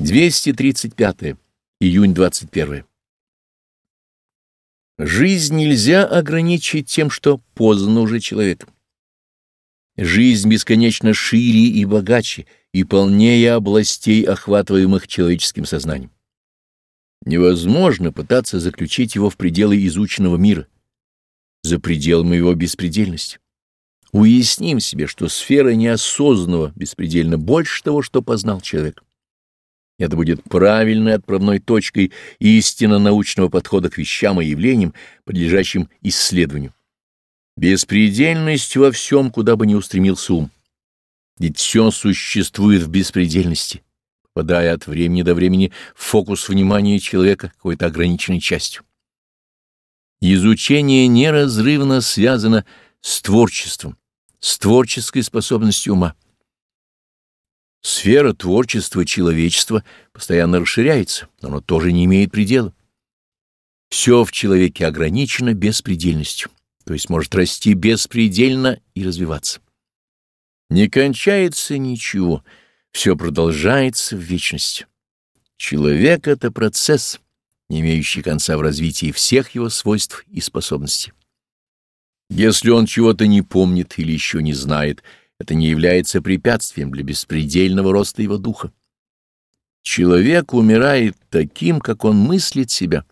235. Июнь 21. Жизнь нельзя ограничить тем, что познано уже человеком. Жизнь бесконечно шире и богаче, и полнее областей, охватываемых человеческим сознанием. Невозможно пытаться заключить его в пределы изученного мира, за пределами его беспредельности. Уясним себе, что сфера неосознанного беспредельно больше того, что познал человек. Это будет правильной отправной точкой истинно научного подхода к вещам и явлениям, подлежащим исследованию. Беспредельность во всем, куда бы ни устремился ум. Ведь все существует в беспредельности, попадая от времени до времени в фокус внимания человека какой-то ограниченной частью. Изучение неразрывно связано с творчеством, с творческой способностью ума. Сфера творчества человечества постоянно расширяется, но оно тоже не имеет предела. Все в человеке ограничено беспредельностью, то есть может расти беспредельно и развиваться. Не кончается ничего, все продолжается в вечности. Человек — это процесс, не имеющий конца в развитии всех его свойств и способностей. Если он чего-то не помнит или еще не знает — это не является препятствием для беспредельного роста его духа. Человек умирает таким, как он мыслит себя,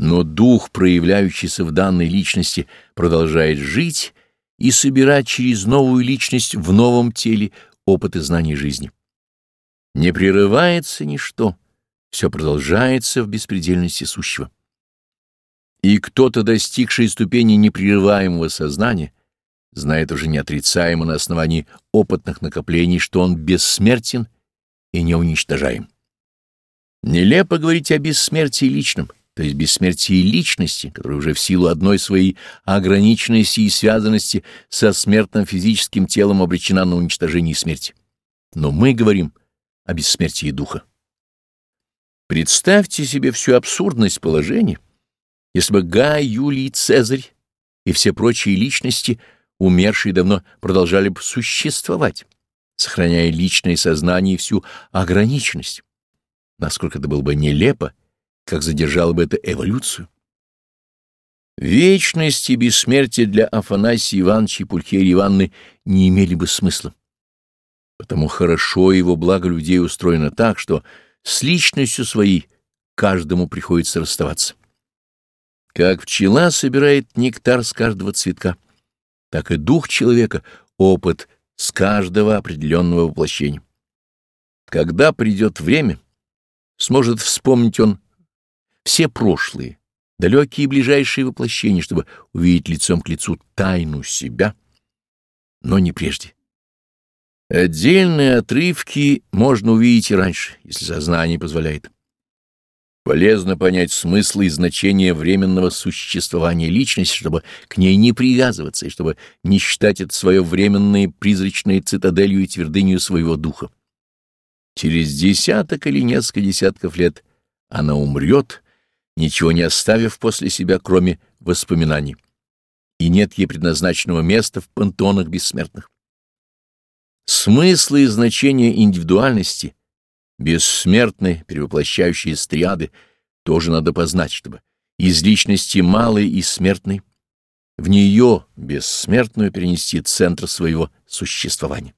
но дух, проявляющийся в данной личности, продолжает жить и собирать через новую личность в новом теле опыт и знания жизни. Не прерывается ничто, все продолжается в беспредельности сущего. И кто-то, достигший ступени непрерываемого сознания, знает уже неотрицаемо на основании опытных накоплений, что он бессмертен и неуничтожаем. Нелепо говорить о бессмертии личном, то есть бессмертии личности, которая уже в силу одной своей ограниченности и связанности со смертным физическим телом обречена на уничтожение и смерть. Но мы говорим о бессмертии духа. Представьте себе всю абсурдность положения, если бы Гай, Юлий, Цезарь и все прочие личности — умершие давно продолжали бы существовать, сохраняя личное сознание и всю ограниченность. Насколько это было бы нелепо, как задержало бы это эволюцию. Вечность и бессмертие для Афанасия Ивановича и Пульхерии Ивановны не имели бы смысла. Потому хорошо его благо людей устроено так, что с личностью своей каждому приходится расставаться. Как пчела собирает нектар с каждого цветка — так и дух человека — опыт с каждого определенного воплощения. Когда придет время, сможет вспомнить он все прошлые, далекие и ближайшие воплощения, чтобы увидеть лицом к лицу тайну себя, но не прежде. Отдельные отрывки можно увидеть и раньше, если сознание позволяет. Полезно понять смысл и значение временного существования личности, чтобы к ней не привязываться и чтобы не считать это свое временное призрачной цитаделью и твердынью своего духа. Через десяток или несколько десятков лет она умрет, ничего не оставив после себя, кроме воспоминаний, и нет ей предназначенного места в пантеонах бессмертных. Смысл и значение индивидуальности бессмертные, перевоплощающие стриады, тоже надо познать, чтобы из личности малой и смертной в нее, бессмертную, перенести центр своего существования.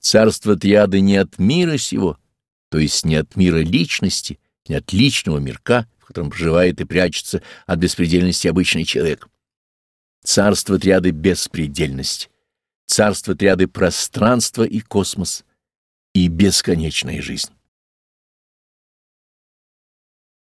Царство триады не от мира сего, то есть не от мира личности, не от личного мирка, в котором проживает и прячется от беспредельности обычный человек. Царство триады — беспредельность, царство триады — пространство и космос — и бесконечная жизнь.